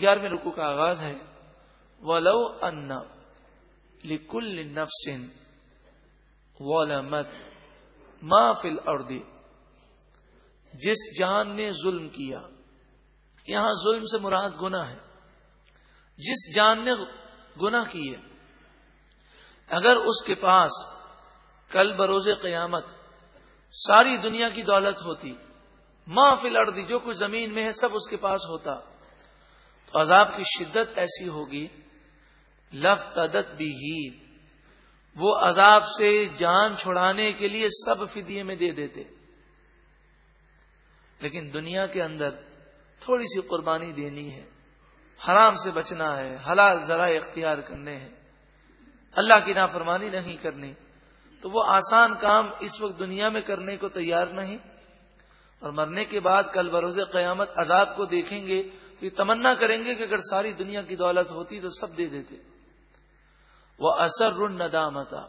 گیارہویں رکو کا آغاز ہے۔ ولو ان لکل نفسن ولمت ما فل اردی جس جان نے ظلم کیا، یہاں ظلم سے مراد گنا ہے۔ جس جان نے گنا کیے، اگر اس کے پاس کل بروز قیامت ساری دنیا کی دولت ہوتی ماں فی لڑتی جو کچھ زمین میں ہے، سب اس کے پاس ہوتا۔ تو عذاب کی شدت ایسی ہوگی، لف تدت بھی ہی، وہ عذاب سے جان چھڑانے کے لیے سب فدیے میں دے دیتے۔ لیکن دنیا کے اندر تھوڑی سی قربانی دینی ہے، حرام سے بچنا ہے، حلال ذرائع اختیار کرنے ہیں۔ اللہ کی نافرمانی نہیں کرنی، تو وہ آسان کام اس وقت دنیا میں کرنے کو تیار نہیں۔ اور مرنے کے بعد کل بروز قیامت عذاب کو دیکھیں گے تو یہ تمنا کریں گے کہ اگر ساری دنیا کی دولت ہوتی تو سب دے دیتے۔ وہ اثر ندامتا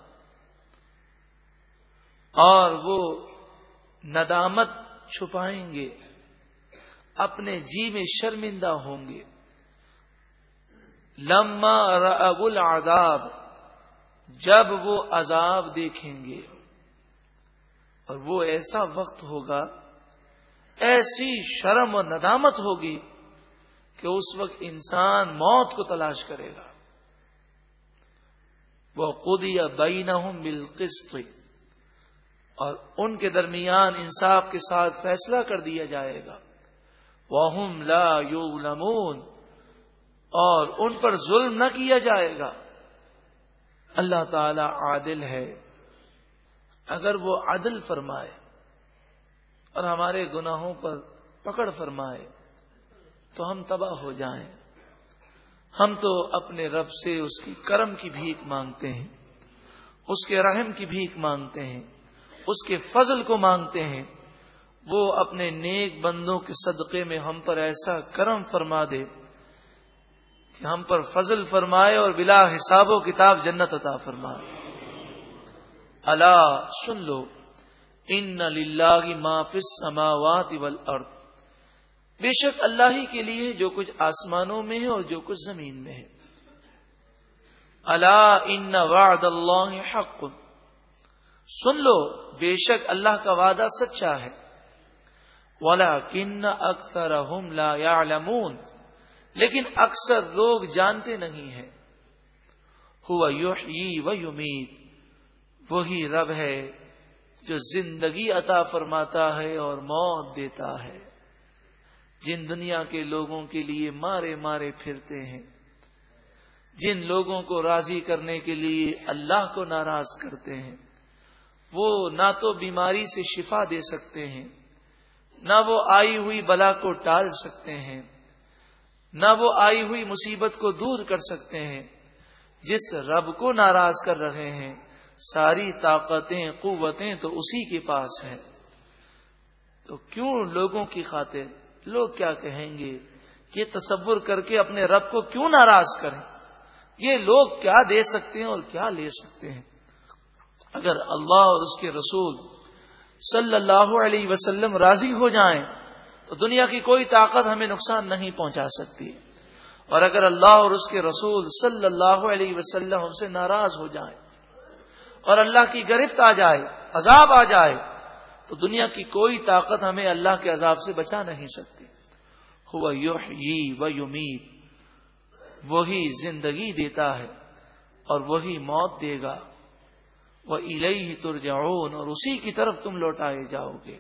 اور وہ ندامت چھپائیں گے۔ اپنے جی میں شرمندہ ہوں گے۔ لما رب العذاب۔ جب وہ عذاب دیکھیں گے۔ اور وہ ایسا وقت ہوگا، ایسی شرم و ندامت ہوگی کہ اس وقت انسان موت کو تلاش کرے گا۔ وہ خود یا بین بالقسط۔ اور ان کے درمیان انصاف کے ساتھ فیصلہ کر دیا جائے گا۔ وہ لا یو اور ان پر ظلم نہ کیا جائے گا۔ اللہ تعالی عادل ہے۔ اگر وہ عدل فرمائے اور ہمارے گناہوں پر پکڑ فرمائے۔ تو ہم تباہ ہو جائیں۔ ہم تو اپنے رب سے اس کی کرم کی بھیک مانگتے ہیں، اس کے رحم کی بھیک مانگتے ہیں، اس کے فضل کو مانگتے ہیں۔ وہ اپنے نیک بندوں کے صدقے میں ہم پر ایسا کرم فرما دے کہ ہم پر فضل فرمائے اور بلا حساب و کتاب جنت عطا فرمائے اللہ سن لو ان للہ ما فی السماوات والارض۔ بے شک اللہ ہی کے لیے جو کچھ آسمانوں میں ہے اور جو کچھ زمین میں ہے۔ اللہ ان وعد اللہ حق۔ سن لو، بے شک اللہ کا وعدہ سچا ہے۔ ولا کن اکثر لا يعلمون لیکن اکثر لوگ جانتے نہیں ہیں۔ ہوا یحیی و یمید وہی رب ہے جو زندگی عطا فرماتا ہے اور موت دیتا ہے۔ جن دنیا کے لوگوں کے لیے مارے مارے پھرتے ہیں۔ جن لوگوں کو راضی کرنے کے لیے اللہ کو ناراض کرتے ہیں۔ وہ نہ تو بیماری سے شفا دے سکتے ہیں، نہ وہ آئی ہوئی بلا کو ٹال سکتے ہیں، نہ وہ آئی ہوئی مصیبت کو دور کر سکتے ہیں۔ جس رب کو ناراض کر رہے ہیں، ساری طاقتیں، قوتیں تو اسی کے پاس ہیں۔ تو کیوں لوگوں کی خاطر لوگ کیا کہیں گے؟ یہ تصور کر کے اپنے رب کو کیوں ناراض کریں؟ یہ لوگ کیا دے سکتے ہیں اور کیا لے سکتے ہیں؟ اگر اللہ اور اس کے رسول صلی اللہ علیہ وسلم راضی ہو جائیں، تو دنیا کی کوئی طاقت ہمیں نقصان نہیں پہنچا سکتی۔ اور اگر اللہ اور اس کے رسول صلی اللہ علیہ وسلم ہم سے ناراض ہو جائیں اور اللہ کی گرفت آ جائے، عذاب آ جائے تو دنیا کی کوئی طاقت ہمیں اللہ کے عذاب سے بچا نہیں سکتی۔ ہوا و یمید وہی زندگی دیتا ہے اور وہی موت دے گا۔ وہ الہی ہی ترجعون۔ اور اسی کی طرف تم لوٹائے جاؤ گے۔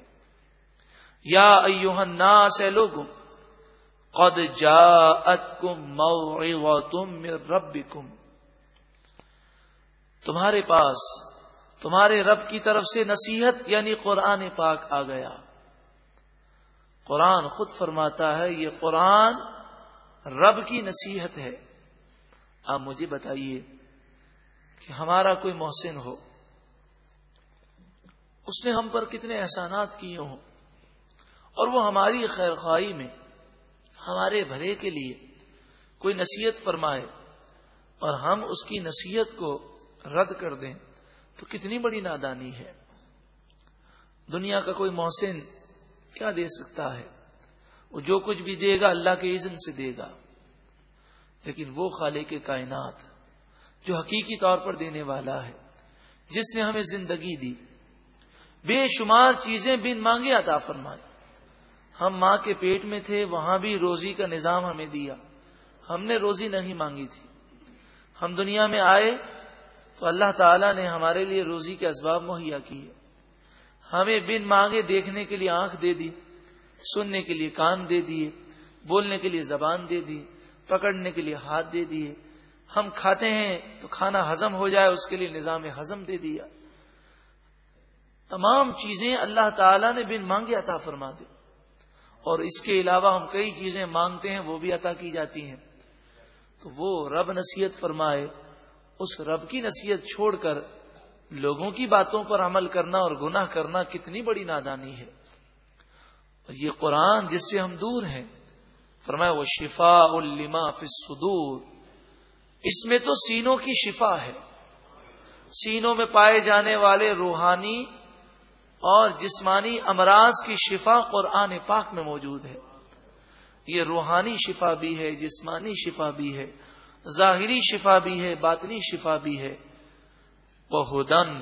یا ایوہ الناس اے لوگوں قد جاءتکم موعظتم من ربکم۔ تمہارے پاس تمہارے رب کی طرف سے نصیحت یعنی قرآن پاک آ گیا۔ قرآن خود فرماتا ہے، یہ قرآن رب کی نصیحت ہے۔ آپ مجھے بتائیے کہ ہمارا کوئی محسن ہو؟ اس نے ہم پر کتنے احسانات کیے ہوں؟ اور وہ ہماری خیر خواہی میں، ہمارے بھلے کے لیے کوئی نصیحت فرمائے اور ہم اس کی نصیحت کو رد کر دیں۔ تو کتنی بڑی نادانی ہے۔ دنیا کا کوئی محسن کیا دے سکتا ہے؟ وہ جو کچھ بھی دے گا اللہ کے عزن سے دے گا۔ لیکن وہ خالق کائنات جو حقیقی طور پر دینے والا ہے، جس نے ہمیں زندگی دی، بے شمار چیزیں بن مانگے عطا فرمائی ہم ماں کے پیٹ میں تھے، وہاں بھی روزی کا نظام ہمیں دیا۔ ہم نے روزی نہیں مانگی تھی۔ ہم دنیا میں آئے تو اللہ تعالیٰ نے ہمارے لیے روزی کے اسباب مہیا کیے۔ ہمیں بن مانگے دیکھنے کے لیے آنکھ دے دی، سننے کے لیے کان دے دیے، بولنے کے لیے زبان دے دی، پکڑنے کے لیے ہاتھ دے دیے۔ ہم کھاتے ہیں تو کھانا ہزم ہو جائے، اس کے لیے نظام ہزم دے دیا۔ تمام چیزیں اللہ تعالی نے بن مانگے عطا فرما دی اور اس کے علاوہ ہم کئی چیزیں مانگتے ہیں، وہ بھی عطا کی جاتی ہیں۔ تو وہ رب نصیحت فرمائے اس رب کی نصیحت چھوڑ کر لوگوں کی باتوں پر عمل کرنا اور گناہ کرنا کتنی بڑی نادانی ہے۔ یہ قرآن جس سے ہم دور ہیں، فرمایا، وہ شفا الما فصدور اس میں تو سینوں کی شفا ہے۔ سینوں میں پائے جانے والے روحانی اور جسمانی امراض کی شفا قرآن پاک میں موجود ہے۔ یہ روحانی شفا بھی ہے، جسمانی شفا بھی ہے۔ ظاہری شفا بھی ہے، باطنی شفا بھی ہے۔ وہ ہدن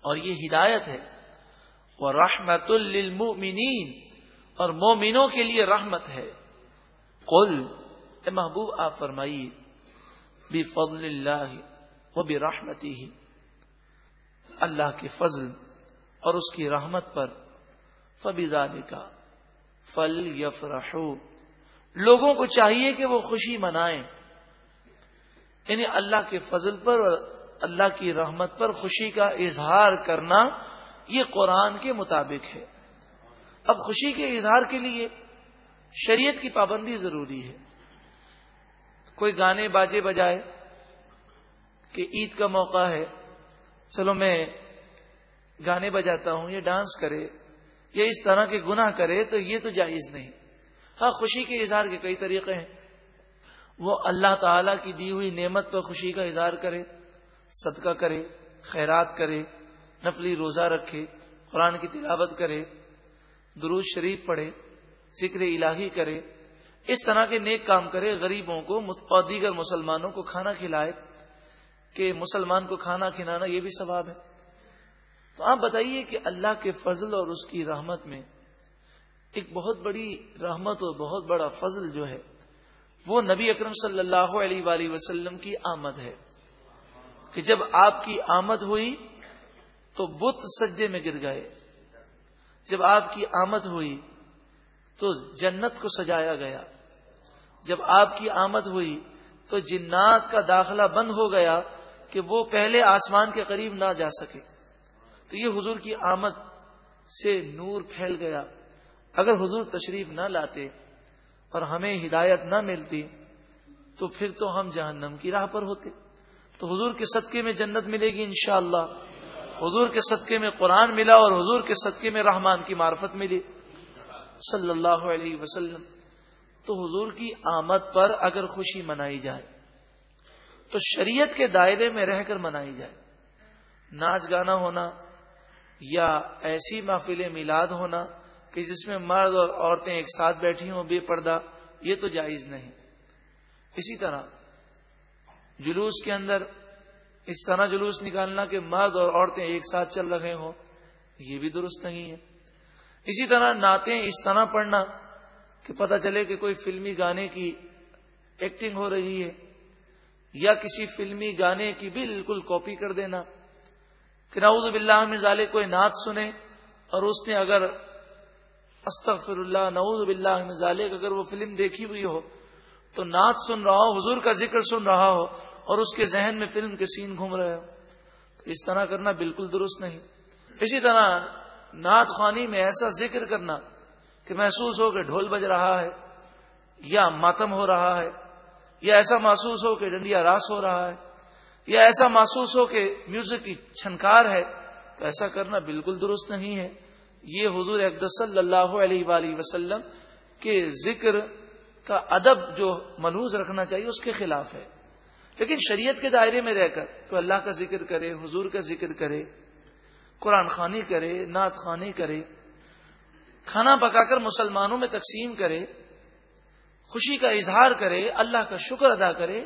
اور یہ ہدایت ہے۔ وہ رحمت للمؤمنین، اور مومنوں کے لیے رحمت ہے۔ قل، اے محبوب، آپ فرمائیے بھی فضل اللہ وہ بھی رحمتی ہی اللہ کے فضل اور اس کی رحمت پر۔ فبیزاد کا فل یف لوگوں کو چاہیے کہ وہ خوشی منائیں۔ یعنی اللہ کے فضل پر اور اللہ کی رحمت پر خوشی کا اظہار کرنا یہ قرآن کے مطابق ہے۔ اب خوشی کے اظہار کے لیے شریعت کی پابندی ضروری ہے۔ کوئی گانے باجے بجائے کہ عید کا موقع ہے، چلو میں گانے بجاتا ہوں یہ ڈانس کرے یا اس طرح کے گناہ کرے تو یہ تو جائز نہیں۔ ہاں خوشی کے اظہار کے کئی طریقے ہیں۔ وہ اللہ تعالی کی دی ہوئی نعمت پر خوشی کا اظہار کرے، صدقہ کرے، خیرات کرے، نفلی روزہ رکھے، قرآن کی تلاوت کرے، درود شریف پڑھے، ذکر الہی کرے، اس طرح کے نیک کام کرے، غریبوں کو اور دیگر مسلمانوں کو کھانا کھلائے، کہ مسلمان کو کھانا کھلانا یہ بھی ثواب ہے۔ تو آپ بتائیے کہ اللہ کے فضل اور اس کی رحمت میں ایک بہت بڑی رحمت اور بہت بڑا فضل جو ہے وہ نبی اکرم صلی اللہ علیہ وآلہ وسلم کی آمد ہے کہ جب آپ کی آمد ہوئی تو بت سجے میں گر گئے۔ جب آپ کی آمد ہوئی تو جنت کو سجایا گیا۔ جب آپ کی آمد ہوئی تو جنات کا داخلہ بند ہو گیا کہ وہ پہلے آسمان کے قریب نہ جا سکے۔ تو یہ حضور کی آمد سے نور پھیل گیا۔ اگر حضور تشریف نہ لاتے اور ہمیں ہدایت نہ ملتی، تو پھر تو ہم جہنم کی راہ پر ہوتے۔ تو حضور کے صدقے میں جنت ملے گی انشاءاللہ۔ حضور کے صدقے میں قرآن ملا اور حضور کے صدقے میں رحمان کی معرفت ملی۔ صلی اللہ علیہ وسلم۔ تو حضور کی آمد پر اگر خوشی منائی جائے، تو شریعت کے دائرے میں رہ کر منائی جائے۔ ناچ گانا ہونا یا ایسی محفل میلاد ہونا کہ جس میں مرد اور عورتیں ایک ساتھ بیٹھی ہوں، بے پردہ، یہ تو جائز نہیں۔ اسی طرح جلوس کے اندر اس طرح جلوس نکالنا کہ مرد اور عورتیں ایک ساتھ چل رہے ہوں، یہ بھی درست نہیں ہے۔ اسی طرح نعتیں اس طرح پڑھنا کہ پتہ چلے کہ کوئی فلمی گانے کی ایکٹنگ ہو رہی ہے یا کسی فلمی گانے کی بالکل کاپی کر دینا کہ نعوذ باللہ میں ظالے کوئی نعت سنے اور اس نے اگر استغفر اللہ نعوذ باللہ میں ظالے اگر وہ فلم دیکھی ہوئی ہو، تو نعت سن رہا ہو، حضور کا ذکر سن رہا ہو، اور اس کے ذہن میں فلم کے سین گھوم رہے ہو، تو اس طرح کرنا بالکل درست نہیں۔ اسی طرح نعت خوانی میں ایسا ذکر کرنا کہ محسوس ہو کہ ڈھول بج رہا ہے، یا ماتم ہو رہا ہے، یا ایسا محسوس ہو کہ ڈنڈیا راس ہو رہا ہے، یا ایسا محسوس ہو کہ میوزک کی چھنکار ہے، تو ایسا کرنا بالکل درست نہیں ہے۔ یہ حضور اقدس صلی اللہ علیہ وآلہ وسلم کے ذکر کا ادب جو ملوز رکھنا چاہیے، اس کے خلاف ہے۔ لیکن شریعت کے دائرے میں رہ کر تو اللہ کا ذکر کرے، حضور کا ذکر کرے، قرآن خانی کرے، نعت خانی کرے، کھانا پکا کر مسلمانوں میں تقسیم کرے، خوشی کا اظہار کرے، اللہ کا شکر ادا کرے،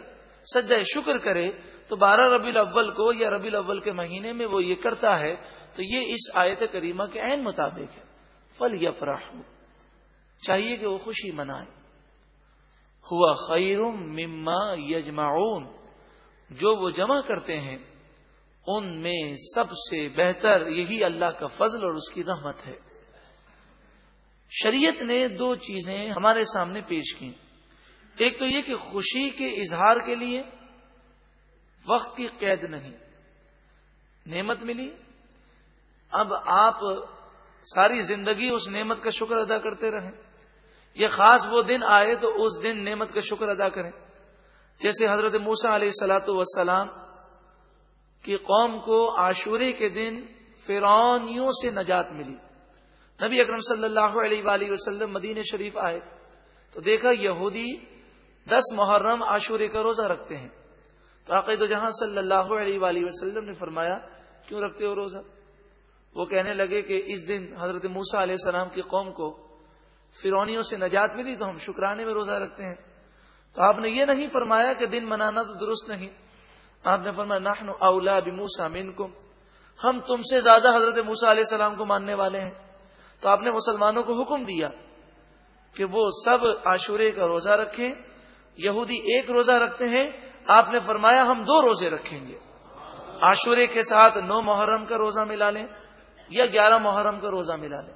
سجدہ شکر کرے تو بارہ ربی الاول کو یا ربی الاول کے مہینے میں وہ یہ کرتا ہے، تو یہ اس آیت کریمہ کے عین مطابق ہے۔ فل یفراہ چاہیے کہ وہ خوشی منائے ہوا خیر مما یجمعون جو وہ جمع کرتے ہیں، ان میں سب سے بہتر یہی اللہ کا فضل اور اس کی رحمت ہے۔ شریعت نے دو چیزیں ہمارے سامنے پیش کی ایک تو یہ کہ خوشی کے اظہار کے لیے وقت کی قید نہیں۔ نعمت ملی۔ اب آپ ساری زندگی اس نعمت کا شکر ادا کرتے رہیں۔ یہ خاص وہ دن آئے تو اس دن نعمت کا شکر ادا کریں۔ جیسے حضرت موسا علیہ السلاۃ وسلام کی قوم کو عاشورے کے دن فرونیوں سے نجات ملی۔ نبی اکرم صلی اللہ علیہ وآلہ وسلم مدین شریف آئے۔ تو دیکھا یہودی دس محرم عاشورے کا روزہ رکھتے ہیں۔ تو عقید جہاں صلی اللہ علیہ وآلہ وسلم نے فرمایا، کیوں رکھتے ہو روزہ؟ وہ کہنے لگے کہ اس دن حضرت موسا علیہ السلام کی قوم کو فرونیوں سے نجات ملی، تو ہم شکرانے میں روزہ رکھتے ہیں۔ تو آپ نے یہ نہیں فرمایا کہ دن منانا تو درست نہیں۔ آپ نے فرمایا نحن اولا بموسا منکم۔ ہم تم سے زیادہ حضرت موسا علیہ السلام کو ماننے والے ہیں۔ تو آپ نے مسلمانوں کو حکم دیا کہ وہ سب عاشورے کا روزہ رکھیں، یہودی ایک روزہ رکھتے ہیں آپ نے فرمایا ہم دو روزے رکھیں گے۔ عاشورے کے ساتھ نو محرم کا روزہ ملا لیں یا گیارہ محرم کا روزہ ملا لیں۔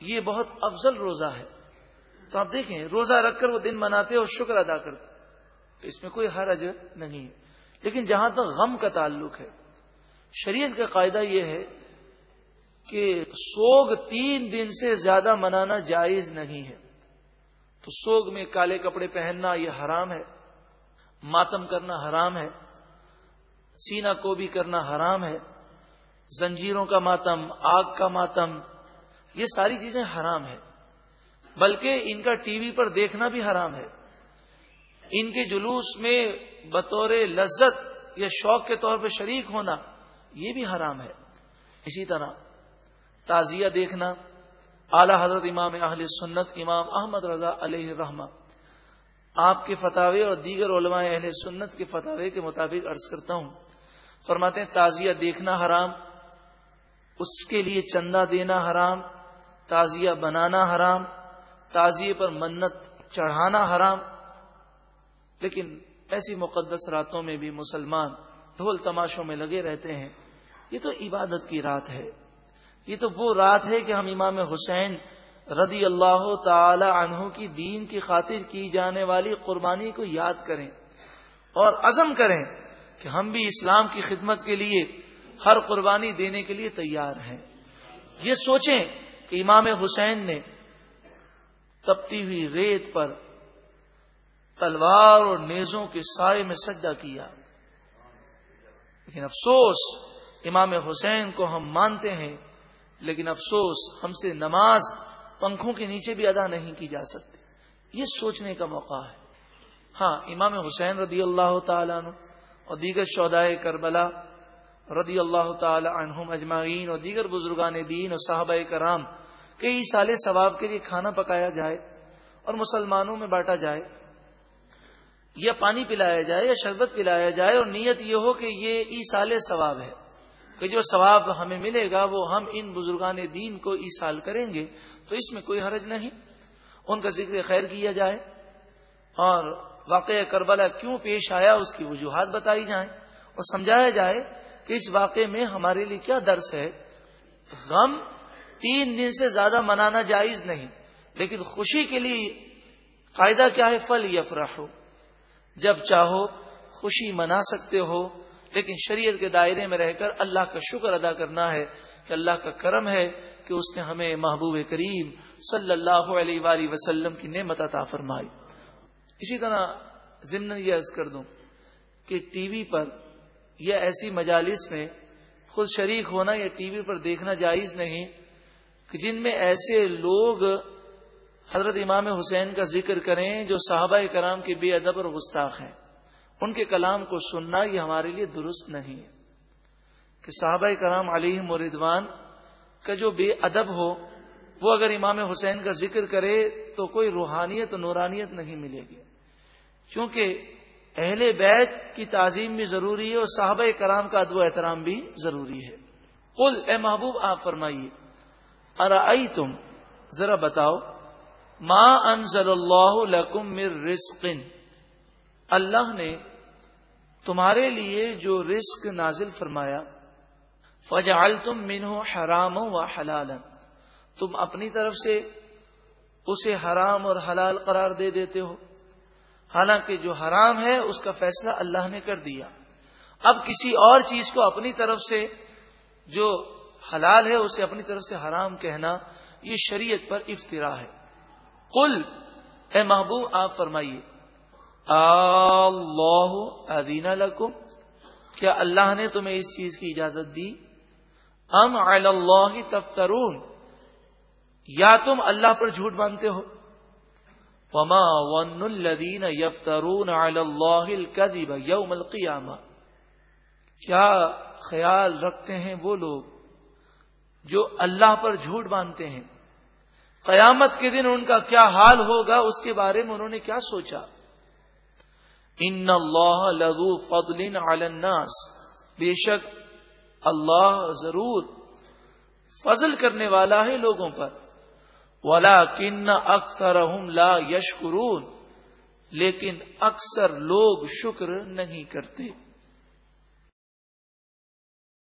یہ بہت افضل روزہ ہے۔ تو آپ دیکھیں، روزہ رکھ کر وہ دن مناتے اور شکر ادا کرتے۔ تو اس میں کوئی حرج نہیں۔ ہے لیکن جہاں تک غم کا تعلق ہے، شریعت کا قاعدہ یہ ہے کہ سوگ تین دن سے زیادہ منانا جائز نہیں ہے۔ تو سوگ میں کالے کپڑے پہننا یہ حرام ہے۔ ماتم کرنا حرام ہے سینا کو بھی کرنا حرام ہے، زنجیروں کا ماتم، آگ کا ماتم، یہ ساری چیزیں حرام ہے بلکہ ان کا ٹی وی پر دیکھنا بھی حرام ہے۔ ان کے جلوس میں بطور لذت یا شوق کے طور پہ شریک ہونا، یہ بھی حرام ہے۔ اسی طرح تعزیہ دیکھنا، اعلی حضرت امام اہل سنت امام احمد رضا علیہ رحمہ آپ کے فتوے اور دیگر علماء اہل سنت کے فتوے کے مطابق عرض کرتا ہوں۔ فرماتے ہیں تعزیہ دیکھنا حرام، اس کے لیے چندہ دینا حرام، تازیہ بنانا حرام، تازیے پر منت چڑھانا حرام۔ لیکن ایسی مقدس راتوں میں بھی مسلمان ڈھول تماشوں میں لگے رہتے ہیں۔ یہ تو عبادت کی رات ہے۔ یہ تو وہ رات ہے کہ ہم امام حسین رضی اللہ تعالی عنہ کی دین کی خاطر کی جانے والی قربانی کو یاد کریں اور عزم کریں کہ ہم بھی اسلام کی خدمت کے لیے ہر قربانی دینے کے لیے تیار ہیں۔ یہ سوچیں کہ امام حسین نے تپتی ہوئی ریت پر تلوار اور نیزوں کے سائے میں سجدہ کیا۔ لیکن افسوس، امام حسین کو ہم مانتے ہیں، لیکن افسوس ہم سے نماز پنکھوں کے نیچے بھی ادا نہیں کی جا سکتی۔ یہ سوچنے کا موقع ہے۔ ہاں امام حسین رضی اللہ تعالیٰ عنہ اور دیگر شہدائے کربلا رضی اللہ تعالی عنہم اجمعین اور دیگر بزرگان دین اور صحابہ کرام کئی سال ثواب کے لیے کھانا پکایا جائے اور مسلمانوں میں بانٹا جائے یا پانی پلایا جائے یا شربت پلایا جائے اور نیت یہ ہو کہ یہ ای سال ثواب ہے۔ کہ جو ثواب ہمیں ملے گا وہ ہم ان بزرگان دین کو ای سال کریں گے، تو اس میں کوئی حرج نہیں۔ ان کا ذکر خیر کیا جائے۔ اور واقع کربلا کیوں پیش آیا، اس کی وجوہات بتائی جائیں۔ اور سمجھایا جائے کہ اس واقعے میں ہمارے لیے کیا درس ہے۔ غم تین دن سے زیادہ منانا جائز نہیں، لیکن خوشی کے لیے قاعدہ کیا ہے؟ فل یفرح جب چاہو، خوشی منا سکتے ہو۔ لیکن شریعت کے دائرے میں رہ کر اللہ کا شکر ادا کرنا ہے کہ اللہ کا کرم ہے کہ اس نے ہمیں محبوب کریم صلی اللہ علیہ وآلہ وسلم کی نعمت عطا فرمائی۔ اسی طرح ضمن یہ عرض کر دوں کہ ٹی وی پر یا ایسی مجالس میں خود شریک ہونا یا ٹی وی پر دیکھنا جائز نہیں کہ جن میں ایسے لوگ حضرت امام حسین کا ذکر کریں جو صحابہ کرام کے بے ادب اور گستاخ ہیں۔ ان کے کلام کو سننا یہ ہمارے لیے درست نہیں ہے۔ کہ صحابہ کرام علی مردوان کا جو بے ادب ہو، وہ اگر امام حسین کا ذکر کرے تو کوئی روحانیت، نورانیت نہیں ملے گی۔ کیونکہ اہل بیت کی تعظیم بھی ضروری ہے اور صحابہ کرام کا ادب و احترام بھی ضروری ہے۔ قل، اے محبوب، آپ فرمائیے ارآئی تم ذرا بتاؤ، ما انزل اللہ لکم من رزق؟ اللہ نے تمہارے لیے جو رزق نازل فرمایا فجعل تم منہ حرام و حلال تم اپنی طرف سے اسے حرام اور حلال قرار دے دیتے ہو۔ حالانکہ جو حرام ہے، اس کا فیصلہ اللہ نے کر دیا۔ اب کسی اور چیز کو اپنی طرف سے جو حلال ہے، اسے اپنی طرف سے حرام کہنا، یہ شریعت پر افطرا ہے۔ قل، اے محبوب، آپ فرمائیے۔ اللہ ادین لکم، کیا اللہ نے تمہیں اس چیز کی اجازت دی؟ ام اللہ تفترون، یا تم اللہ پر جھوٹ باندھتے ہو؟ وما ون الدین یفترون اللہ الكذب یوم القیامہ، کیا خیال رکھتے ہیں وہ لوگ جو اللہ پر جھوٹ باندھتے ہیں؟ قیامت کے دن ان کا کیا حال ہوگا؟ اس کے بارے میں انہوں نے کیا سوچا؟ ان اللہ لغو فضل علی الناس بے شک اللہ ضرور فضل کرنے والا ہے لوگوں پر۔ ولا کن اکثر لا یشکرون لیکن اکثر لوگ شکر نہیں کرتے۔